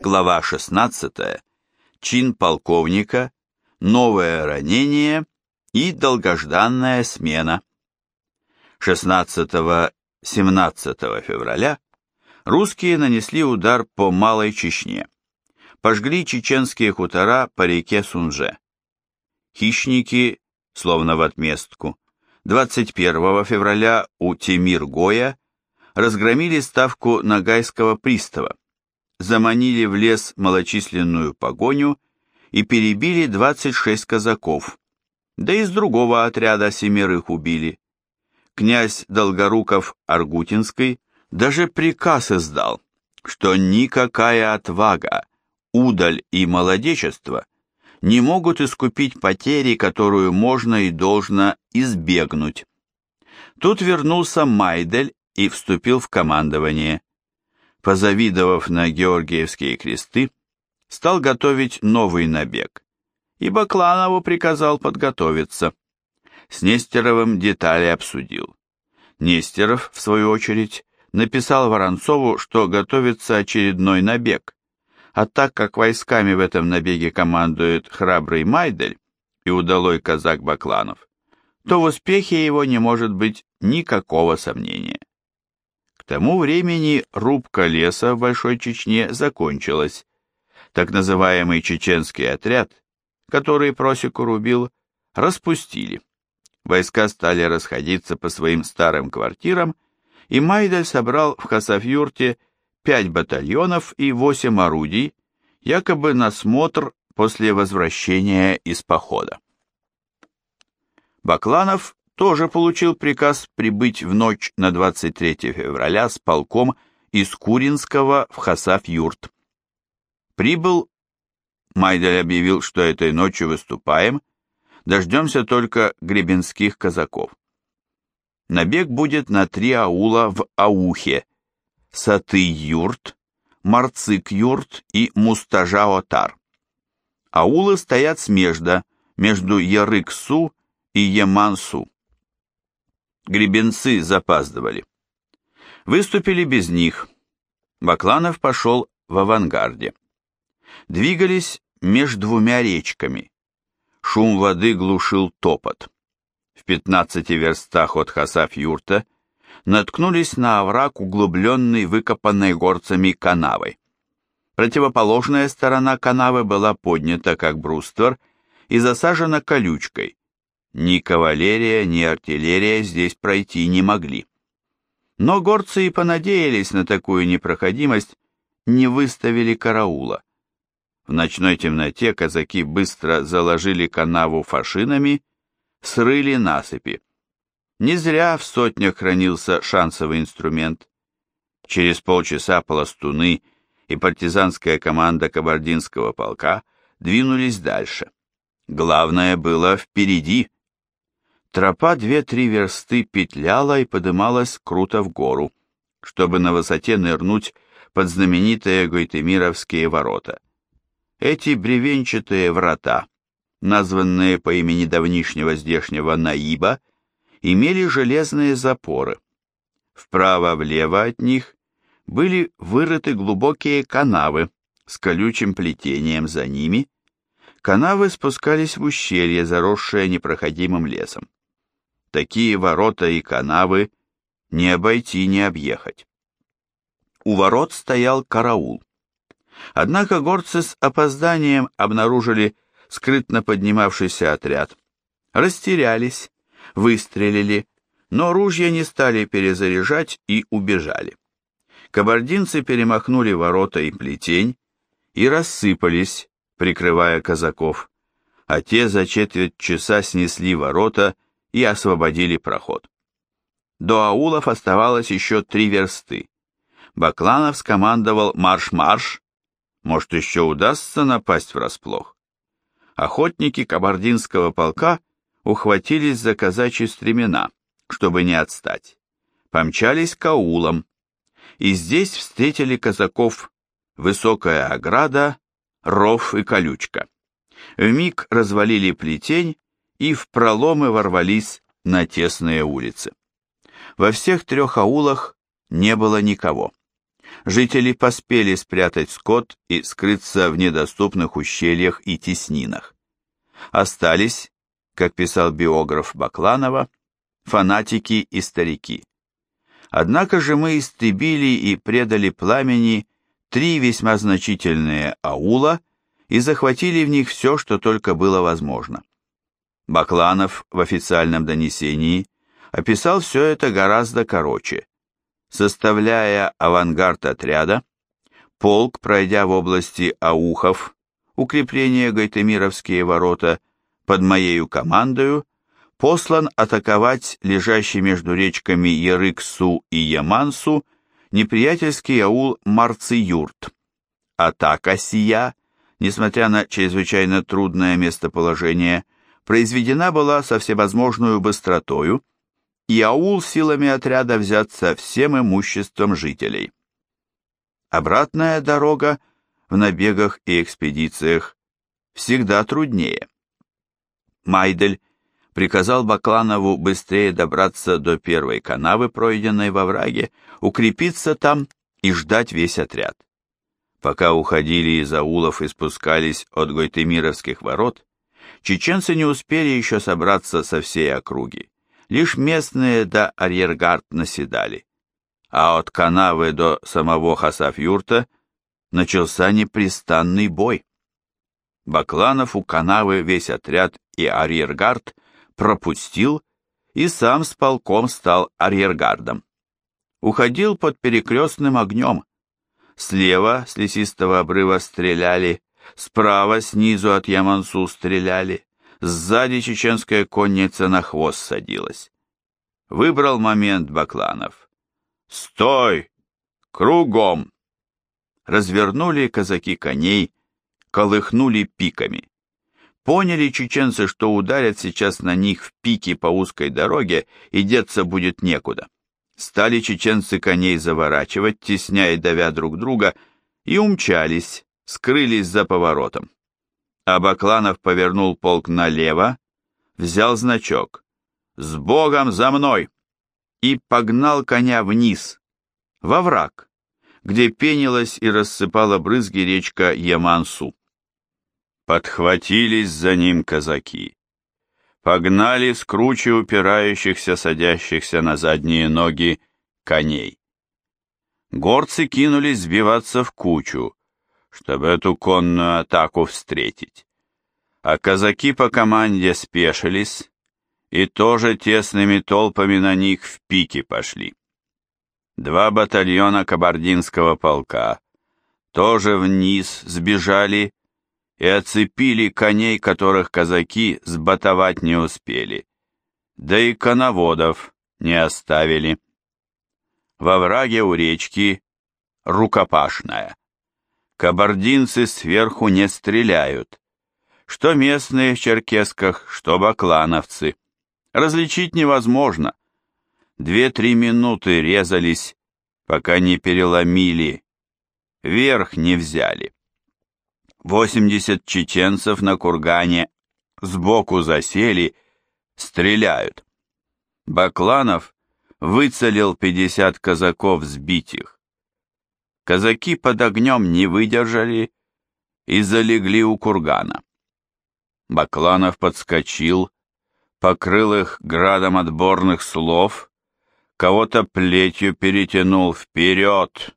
Глава 16. Чин полковника, новое ранение и долгожданная смена. 16-17 февраля русские нанесли удар по Малой Чечне. Пожгли чеченские хутора по реке Сунже. Хищники, словно в отместку, 21 февраля у Темир-Гоя разгромили ставку Нагайского пристава, заманили в лес малочисленную погоню и перебили 26 казаков, да и с другого отряда семерых убили. Князь Долгоруков Аргутинский даже приказ издал, что никакая отвага, удаль и молодечество не могут искупить потери, которую можно и должно избегнуть. Тут вернулся Майдель и вступил в командование позавидовав на Георгиевские кресты, стал готовить новый набег, и Бакланову приказал подготовиться. С Нестеровым детали обсудил. Нестеров, в свою очередь, написал Воронцову, что готовится очередной набег, а так как войсками в этом набеге командует храбрый Майдель и удалой казак Бакланов, то в успехе его не может быть никакого сомнения тому времени рубка леса в Большой Чечне закончилась. Так называемый чеченский отряд, который просеку рубил, распустили. Войска стали расходиться по своим старым квартирам, и Майдаль собрал в Хасавюрте пять батальонов и восемь орудий, якобы на смотр после возвращения из похода. Бакланов тоже получил приказ прибыть в ночь на 23 февраля с полком из Куринского в Хасав-Юрт. Прибыл, Майдель объявил, что этой ночью выступаем, дождемся только гребенских казаков. Набег будет на три аула в Аухе, Саты-Юрт, Марцик-Юрт и Мустажа-Отар. Аулы стоят смежда между Ярык-Су и Еман-Су гребенцы запаздывали. Выступили без них. Бакланов пошел в авангарде. Двигались между двумя речками. Шум воды глушил топот. В пятнадцати верстах от Хасаф-юрта наткнулись на овраг, углубленный выкопанной горцами канавой. Противоположная сторона канавы была поднята, как бруствер, и засажена колючкой, ни кавалерия, ни артиллерия здесь пройти не могли. Но горцы и понадеялись на такую непроходимость, не выставили караула. В ночной темноте казаки быстро заложили канаву фашинами, срыли насыпи. Не зря в сотнях хранился шансовый инструмент. Через полчаса пластуны и партизанская команда кабардинского полка двинулись дальше. Главное было впереди. Тропа две-три версты петляла и подымалась круто в гору, чтобы на высоте нырнуть под знаменитые Гойтемировские ворота. Эти бревенчатые врата, названные по имени давнишнего здешнего Наиба, имели железные запоры. Вправо-влево от них были вырыты глубокие канавы с колючим плетением за ними. Канавы спускались в ущелье, заросшее непроходимым лесом. Такие ворота и канавы не обойти, не объехать. У ворот стоял караул. Однако горцы с опозданием обнаружили скрытно поднимавшийся отряд. Растерялись, выстрелили, но ружья не стали перезаряжать и убежали. Кабардинцы перемахнули ворота и плетень и рассыпались, прикрывая казаков, а те за четверть часа снесли ворота и освободили проход. До аулов оставалось еще три версты. Бакланов скомандовал марш-марш, может еще удастся напасть врасплох. Охотники кабардинского полка ухватились за казачьи стремена, чтобы не отстать. Помчались к аулам, и здесь встретили казаков высокая ограда, ров и колючка. Вмиг развалили плетень и в проломы ворвались на тесные улицы. Во всех трех аулах не было никого. жители поспели спрятать скот и скрыться в недоступных ущельях и теснинах. Остались, как писал биограф Бакланова, фанатики и старики. Однако же мы истребили и предали пламени три весьма значительные аула и захватили в них все, что только было возможно. Бакланов в официальном донесении описал все это гораздо короче. Составляя авангард отряда, полк, пройдя в области Аухов, укрепление Гайтемировские ворота, под моею командою, послан атаковать лежащий между речками Ярыксу и Ямансу неприятельский аул Марциюрт. Атака сия, несмотря на чрезвычайно трудное местоположение, произведена была со всевозможной быстротою, и аул силами отряда взят со всем имуществом жителей. Обратная дорога в набегах и экспедициях всегда труднее. Майдель приказал Бакланову быстрее добраться до первой канавы, пройденной во враге, укрепиться там и ждать весь отряд. Пока уходили из аулов и спускались от Гойтемировских ворот, чеченцы не успели еще собраться со всей округи. Лишь местные до арьергард наседали. А от канавы до самого Хасафюрта начался непрестанный бой. Бакланов у канавы весь отряд и арьергард пропустил и сам с полком стал арьергардом. Уходил под перекрестным огнем. Слева с лесистого обрыва стреляли, справа снизу от Ямансу стреляли, сзади чеченская конница на хвост садилась. Выбрал момент Бакланов. «Стой! Кругом!» Развернули казаки коней, колыхнули пиками. Поняли чеченцы, что ударят сейчас на них в пике по узкой дороге, и деться будет некуда. Стали чеченцы коней заворачивать, тесня и давя друг друга, и умчались, скрылись за поворотом. А Бакланов повернул полк налево, взял значок «С Богом за мной!» и погнал коня вниз, во враг, где пенилась и рассыпала брызги речка Ямансу. Подхватились за ним казаки. Погнали с круче упирающихся, садящихся на задние ноги коней. Горцы кинулись сбиваться в кучу, чтобы эту конную атаку встретить. А казаки по команде спешились и тоже тесными толпами на них в пике пошли. Два батальона кабардинского полка тоже вниз сбежали и оцепили коней, которых казаки сбатовать не успели, да и коноводов не оставили. Во враге у речки рукопашная. Кабардинцы сверху не стреляют. Что местные в черкесках, что баклановцы. Различить невозможно. Две-три минуты резались, пока не переломили, верх не взяли. 80 чеченцев на кургане сбоку засели, стреляют. Бакланов выцелил 50 казаков сбитых. Казаки под огнем не выдержали и залегли у кургана. Бакланов подскочил, покрыл их градом отборных слов, кого-то плетью перетянул вперед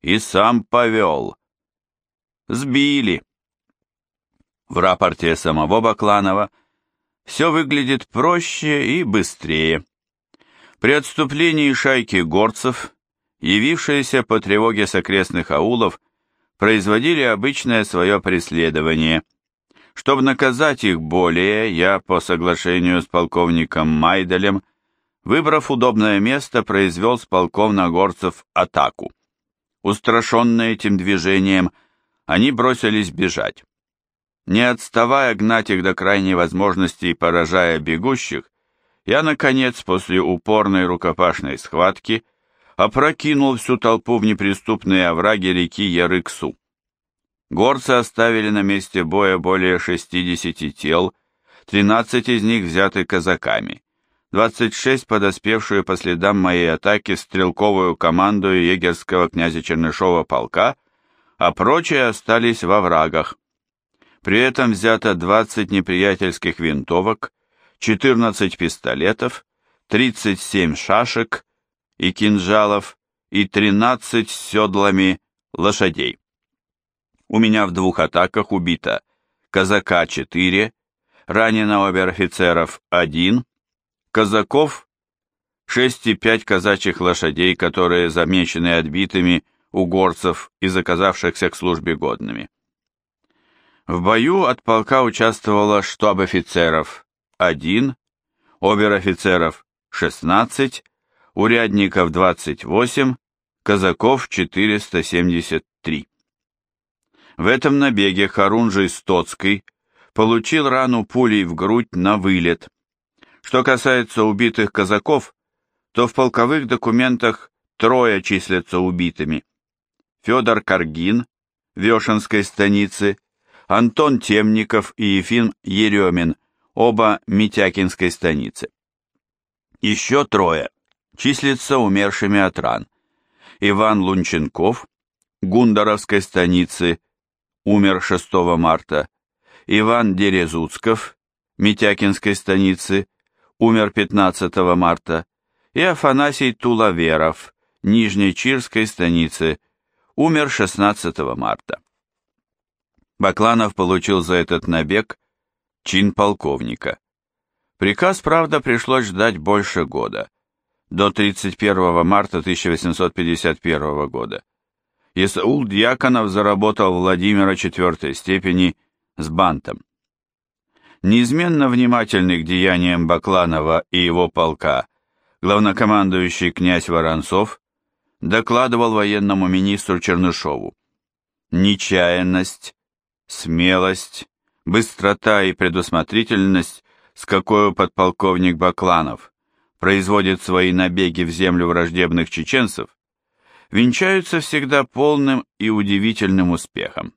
и сам повел. Сбили. В рапорте самого Бакланова все выглядит проще и быстрее. При отступлении шайки горцев, явившиеся по тревоге с окрестных аулов, производили обычное свое преследование. Чтобы наказать их более, я по соглашению с полковником Майделем, выбрав удобное место, произвел с полковногорцев атаку. Устрашенные этим движением, они бросились бежать. Не отставая гнать их до крайней возможности и поражая бегущих, я, наконец, после упорной рукопашной схватки, опрокинул всю толпу в неприступные овраги реки Ярыксу. Горцы оставили на месте боя более 60 тел, 13 из них взяты казаками, 26 подоспевшую по следам моей атаки стрелковую команду егерского князя Чернышова полка, а прочие остались во врагах. При этом взято 20 неприятельских винтовок, 14 пистолетов, 37 шашек и кинжалов и 13 с седлами лошадей. У меня в двух атаках убито казака 4, ранено обер-офицеров 1, казаков 6,5 казачьих лошадей, которые замечены отбитыми у горцев и заказавшихся к службе годными. В бою от полка участвовало штаб офицеров 1, обер-офицеров 16, урядников 28, казаков 473. В этом набеге Харунжий Стоцкий получил рану пулей в грудь на вылет. Что касается убитых казаков, то в полковых документах трое числятся убитыми. Федор Каргин, Вешенской станицы, Антон Темников и Ефим Еремин, оба Митякинской станицы. Еще трое числятся умершими от ран. Иван Лунченков, Гундаровской станицы, умер 6 марта, Иван Дерезуцков, Митякинской станицы, умер 15 марта, и Афанасий Тулаверов, Нижнечирской станицы, умер 16 марта. Бакланов получил за этот набег чин полковника. Приказ, правда, пришлось ждать больше года, до 31 марта 1851 года. Исаул Дьяконов заработал Владимира четвертой степени с бантом. Неизменно внимательный к деяниям Бакланова и его полка, главнокомандующий князь Воронцов докладывал военному министру Чернышову. Нечаянность, смелость, быстрота и предусмотрительность, с какой подполковник Бакланов производит свои набеги в землю враждебных чеченцев, венчаются всегда полным и удивительным успехом.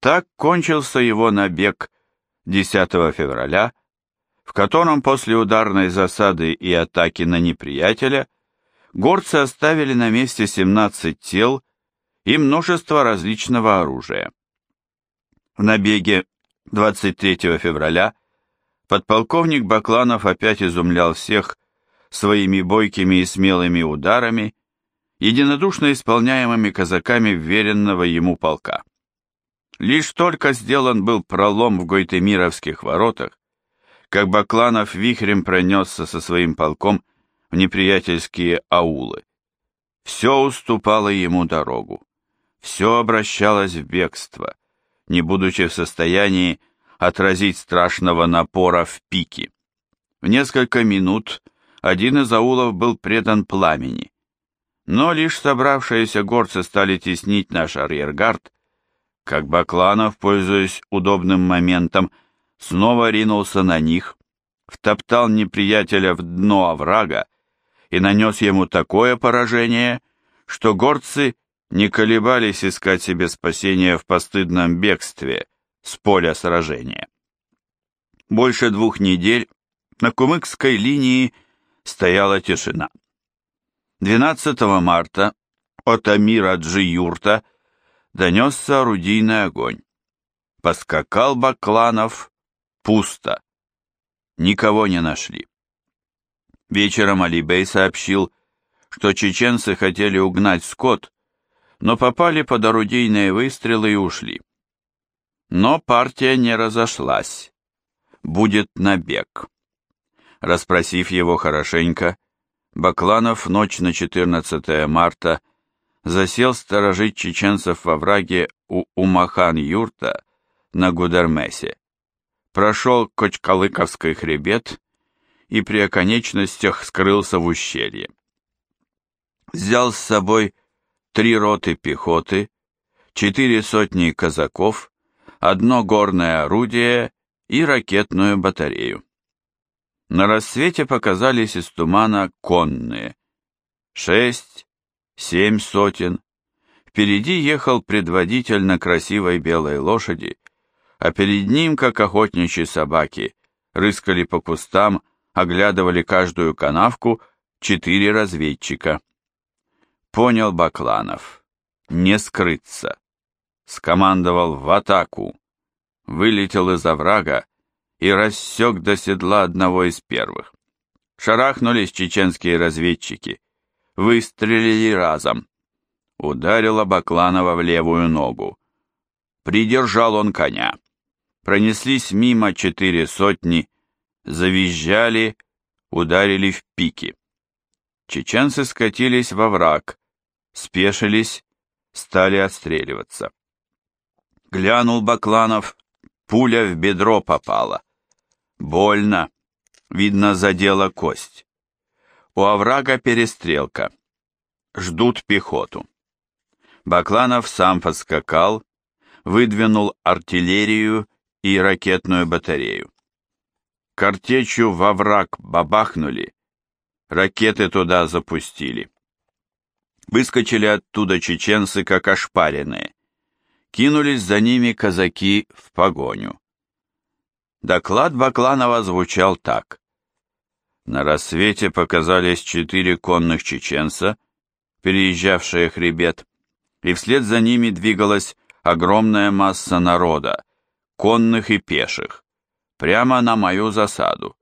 Так кончился его набег 10 февраля, в котором после ударной засады и атаки на неприятеля горцы оставили на месте 17 тел и множество различного оружия. В набеге 23 февраля подполковник Бакланов опять изумлял всех своими бойкими и смелыми ударами единодушно исполняемыми казаками веренного ему полка. Лишь только сделан был пролом в Гойтемировских воротах, как Бакланов вихрем пронесся со своим полком в неприятельские аулы. Все уступало ему дорогу, все обращалось в бегство, не будучи в состоянии отразить страшного напора в пике. В несколько минут один из аулов был предан пламени, но лишь собравшиеся горцы стали теснить наш арьергард, как Бакланов, пользуясь удобным моментом, снова ринулся на них, втоптал неприятеля в дно оврага и нанес ему такое поражение, что горцы не колебались искать себе спасения в постыдном бегстве с поля сражения. Больше двух недель на Кумыкской линии стояла тишина. 12 марта от Амира Джиюрта донесся орудийный огонь. Поскакал Бакланов, пусто. Никого не нашли. Вечером Алибей сообщил, что чеченцы хотели угнать скот, но попали под орудийные выстрелы и ушли. Но партия не разошлась. Будет набег. Расспросив его хорошенько, Бакланов ночь на 14 марта засел сторожить чеченцев во враге у Умахан-Юрта на Гудермесе. Прошел Кочкалыковский хребет и при оконечностях скрылся в ущелье. Взял с собой три роты пехоты, четыре сотни казаков, одно горное орудие и ракетную батарею. На рассвете показались из тумана конные. Шесть, семь сотен. Впереди ехал предводитель на красивой белой лошади, а перед ним, как охотничьи собаки, рыскали по кустам оглядывали каждую канавку четыре разведчика. Понял Бакланов. Не скрыться. Скомандовал в атаку. Вылетел из оврага и рассек до седла одного из первых. Шарахнулись чеченские разведчики. Выстрелили разом. Ударила Бакланова в левую ногу. Придержал он коня. Пронеслись мимо четыре сотни, завизжали, ударили в пики. Чеченцы скатились во враг, спешились, стали отстреливаться. Глянул Бакланов, пуля в бедро попала. Больно, видно, задела кость. У оврага перестрелка. Ждут пехоту. Бакланов сам подскакал, выдвинул артиллерию и ракетную батарею. Картечью во враг бабахнули, ракеты туда запустили. Выскочили оттуда чеченцы, как ошпаренные. Кинулись за ними казаки в погоню. Доклад Бакланова звучал так. На рассвете показались четыре конных чеченца, переезжавшие хребет, и вслед за ними двигалась огромная масса народа, конных и пеших, прямо на мою засаду.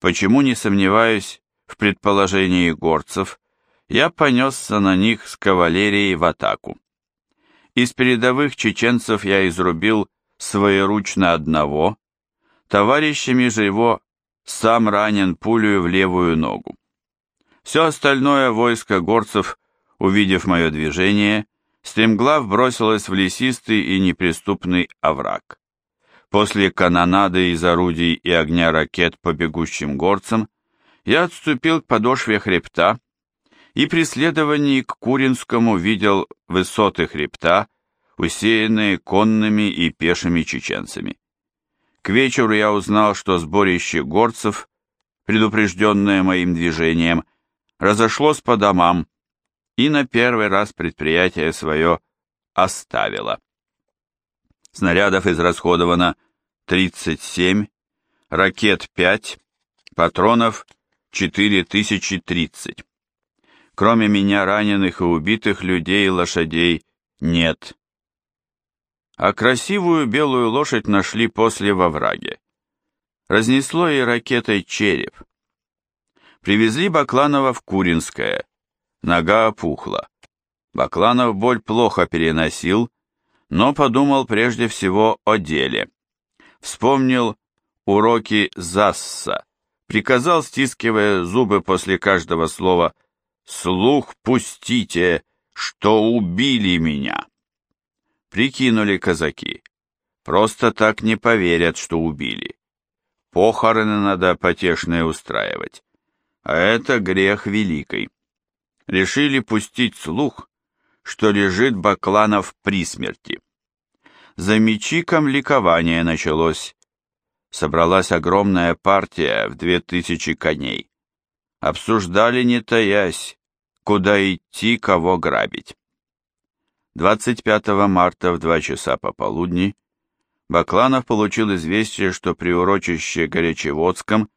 Почему не сомневаюсь в предположении горцев, я понесся на них с кавалерией в атаку. Из передовых чеченцев я изрубил своеручно одного, товарищами же его сам ранен пулю в левую ногу. Все остальное войско горцев, увидев мое движение, стремглав бросилось в лесистый и неприступный овраг. После канонады из орудий и огня ракет по бегущим горцам я отступил к подошве хребта и при следовании к Куринскому видел высоты хребта, усеянные конными и пешими чеченцами. К вечеру я узнал, что сборище горцев, предупрежденное моим движением, разошлось по домам, и на первый раз предприятие свое оставило. Снарядов израсходовано 37, ракет 5, патронов 4030. Кроме меня раненых и убитых людей и лошадей нет. А красивую белую лошадь нашли после во враге. Разнесло ей ракетой череп. Привезли Бакланова в Куринское, Нога опухла. Бакланов боль плохо переносил, но подумал прежде всего о деле. Вспомнил уроки Засса, приказал, стискивая зубы после каждого слова, «Слух пустите, что убили меня!» Прикинули казаки. Просто так не поверят, что убили. Похороны надо потешные устраивать. А это грех великий решили пустить слух, что лежит Бакланов при смерти. За мечиком ликование началось. Собралась огромная партия в две тысячи коней. Обсуждали, не таясь, куда идти, кого грабить. 25 марта в 2 часа пополудни Бакланов получил известие, что при урочище Горячеводском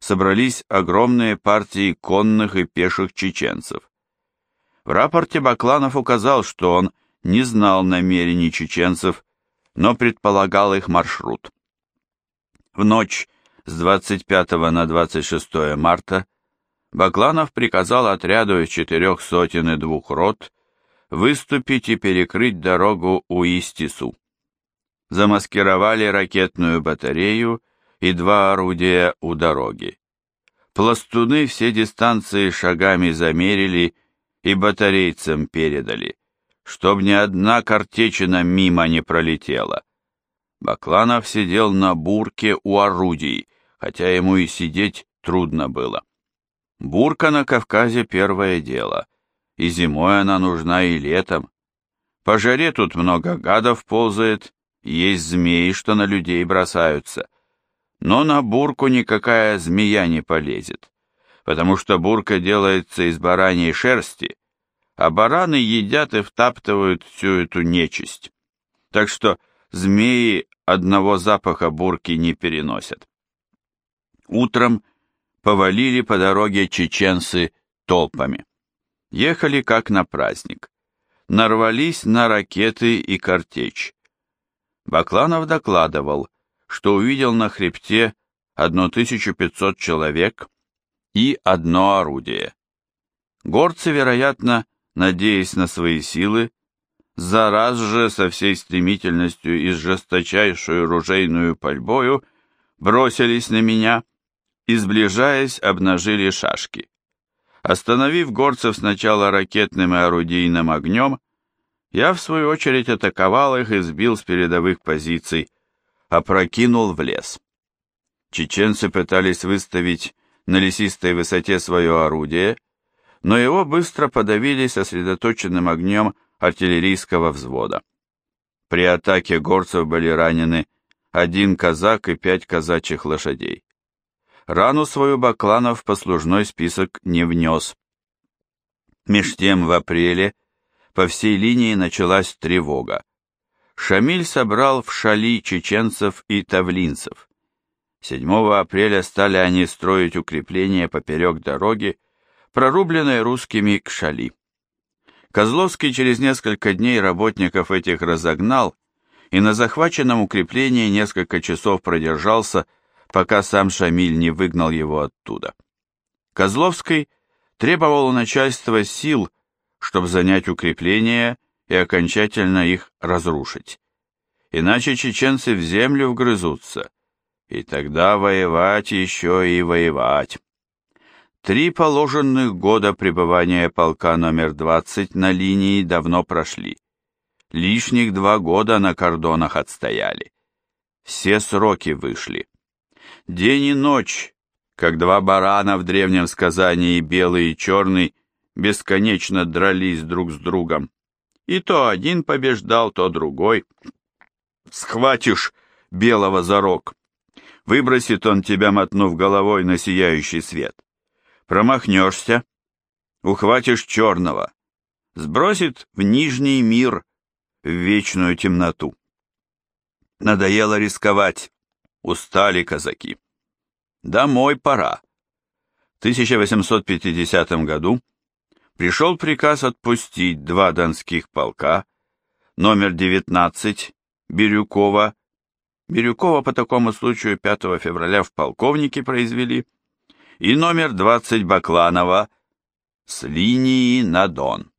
собрались огромные партии конных и пеших чеченцев. В рапорте Бакланов указал, что он не знал намерений чеченцев, но предполагал их маршрут. В ночь с 25 на 26 марта Бакланов приказал отряду из четырех сотен и двух рот выступить и перекрыть дорогу у Истису. Замаскировали ракетную батарею и два орудия у дороги. Пластуны все дистанции шагами замерили и батарейцам передали, чтоб ни одна картечина мимо не пролетела. Бакланов сидел на бурке у орудий, хотя ему и сидеть трудно было. Бурка на Кавказе первое дело, и зимой она нужна и летом. По жаре тут много гадов ползает, есть змеи, что на людей бросаются. Но на бурку никакая змея не полезет потому что бурка делается из бараньей шерсти, а бараны едят и втаптывают всю эту нечисть. Так что змеи одного запаха бурки не переносят. Утром повалили по дороге чеченцы толпами. Ехали как на праздник. Нарвались на ракеты и картечь. Бакланов докладывал, что увидел на хребте 1500 человек и одно орудие. Горцы, вероятно, надеясь на свои силы, за раз же со всей стремительностью и с жесточайшую ружейную пальбою бросились на меня и, сближаясь, обнажили шашки. Остановив горцев сначала ракетным и орудийным огнем, я, в свою очередь, атаковал их и сбил с передовых позиций, опрокинул в лес. Чеченцы пытались выставить на лесистой высоте свое орудие, но его быстро подавили сосредоточенным огнем артиллерийского взвода. При атаке горцев были ранены один казак и пять казачьих лошадей. Рану свою Бакланов в послужной список не внес. Меж тем в апреле по всей линии началась тревога. Шамиль собрал в шали чеченцев и тавлинцев. 7 апреля стали они строить укрепления поперек дороги, прорубленной русскими к шали. Козловский через несколько дней работников этих разогнал и на захваченном укреплении несколько часов продержался, пока сам Шамиль не выгнал его оттуда. Козловский требовал у начальства сил, чтобы занять укрепления и окончательно их разрушить. Иначе чеченцы в землю вгрызутся, и тогда воевать еще и воевать. Три положенных года пребывания полка номер 20 на линии давно прошли. Лишних два года на кордонах отстояли. Все сроки вышли. День и ночь, как два барана в древнем сказании, белый и черный, бесконечно дрались друг с другом. И то один побеждал, то другой. Схватишь белого за рог. Выбросит он тебя, мотнув головой на сияющий свет. Промахнешься, ухватишь черного, сбросит в нижний мир, в вечную темноту. Надоело рисковать, устали казаки. Домой пора. В 1850 году пришел приказ отпустить два донских полка, номер 19 Бирюкова, Бирюкова по такому случаю 5 февраля в полковнике произвели, и номер 20 Бакланова с линии на Дон.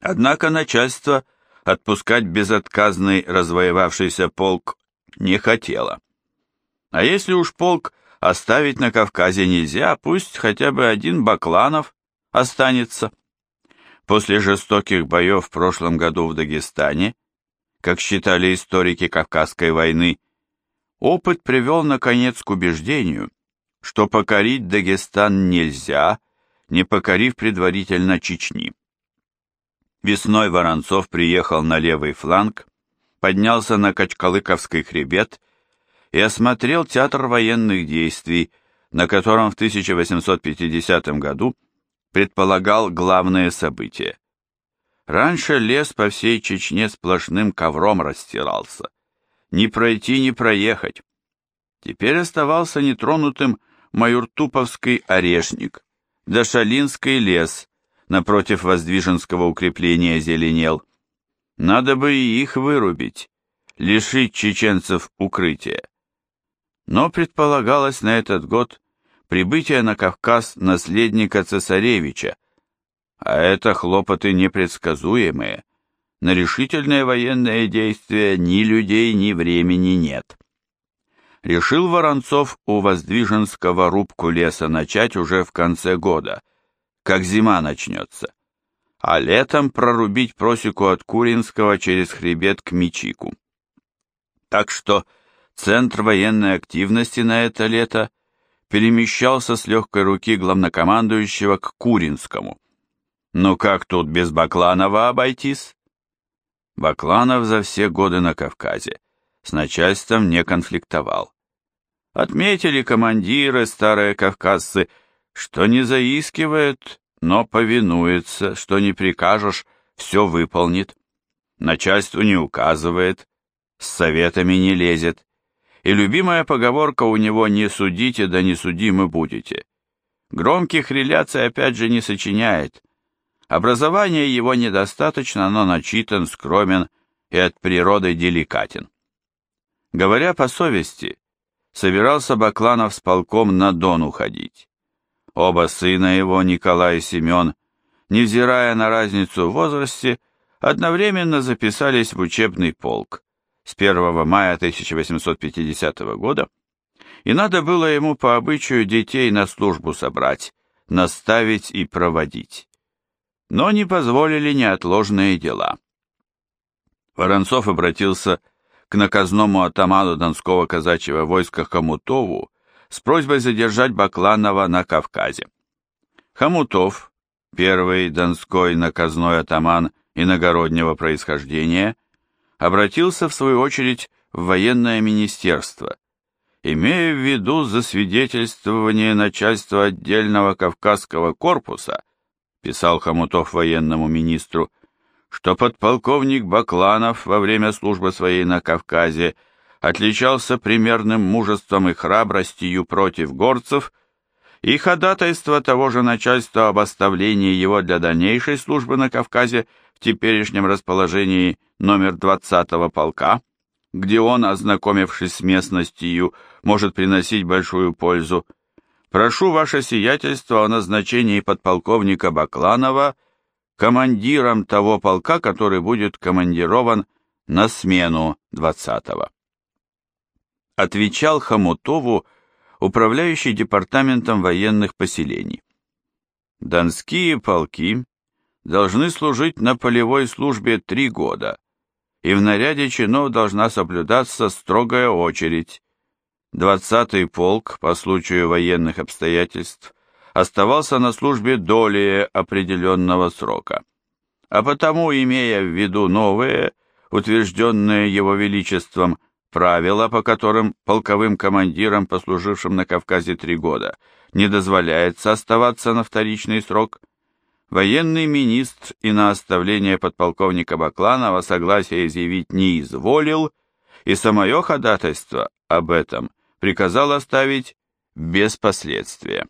Однако начальство отпускать безотказный развоевавшийся полк не хотело. А если уж полк оставить на Кавказе нельзя, пусть хотя бы один Бакланов останется. После жестоких боев в прошлом году в Дагестане, как считали историки Кавказской войны, опыт привел наконец к убеждению, что покорить Дагестан нельзя, не покорив предварительно Чечни. Весной Воронцов приехал на левый фланг, поднялся на Качкалыковский хребет и осмотрел театр военных действий, на котором в 1850 году предполагал главные события. Раньше лес по всей Чечне сплошным ковром растирался. Ни пройти, ни проехать. Теперь оставался нетронутым Майуртуповский орешник, да Шалинский лес напротив Воздвиженского укрепления зеленел. Надо бы и их вырубить, лишить чеченцев укрытия. Но предполагалось на этот год прибытие на Кавказ наследника цесаревича, а это хлопоты непредсказуемые. На решительное военное действие ни людей, ни времени нет решил Воронцов у Воздвиженского рубку леса начать уже в конце года, как зима начнется, а летом прорубить просеку от Куринского через хребет к Мичику. Так что центр военной активности на это лето перемещался с легкой руки главнокомандующего к Куринскому. Но как тут без Бакланова обойтись? Бакланов за все годы на Кавказе с начальством не конфликтовал. Отметили командиры, старые кавказцы, что не заискивает, но повинуется, что не прикажешь, все выполнит. Начальству не указывает, с советами не лезет, И любимая поговорка у него «не судите, да не судимы будете». Громких реляций опять же не сочиняет. Образование его недостаточно, но начитан, скромен и от природы деликатен. Говоря по совести, собирался Бакланов с полком на Дон уходить. Оба сына его, Николай и Семен, невзирая на разницу в возрасте, одновременно записались в учебный полк с 1 мая 1850 года, и надо было ему по обычаю детей на службу собрать, наставить и проводить. Но не позволили неотложные дела. Воронцов обратился к наказному атаману Донского казачьего войска Хомутову с просьбой задержать Бакланова на Кавказе. Хомутов, первый донской наказной атаман иногороднего происхождения, обратился в свою очередь в военное министерство, имея в виду засвидетельствование начальства отдельного Кавказского корпуса, писал Хомутов военному министру, что подполковник Бакланов во время службы своей на Кавказе отличался примерным мужеством и храбростью против горцев, и ходатайство того же начальства об оставлении его для дальнейшей службы на Кавказе в теперешнем расположении номер 20-го полка, где он, ознакомившись с местностью, может приносить большую пользу, прошу ваше сиятельство о назначении подполковника Бакланова командиром того полка, который будет командирован на смену 20-го. Отвечал Хомутову управляющий департаментом военных поселений. Донские полки должны служить на полевой службе три года, и в наряде чинов должна соблюдаться строгая очередь. Двадцатый полк по случаю военных обстоятельств оставался на службе долее определенного срока. А потому, имея в виду новые, утвержденные его величеством, правила, по которым полковым командирам, послужившим на Кавказе три года, не дозволяется оставаться на вторичный срок, военный министр и на оставление подполковника Бакланова согласие изъявить не изволил, и самое ходатайство об этом приказал оставить без последствия.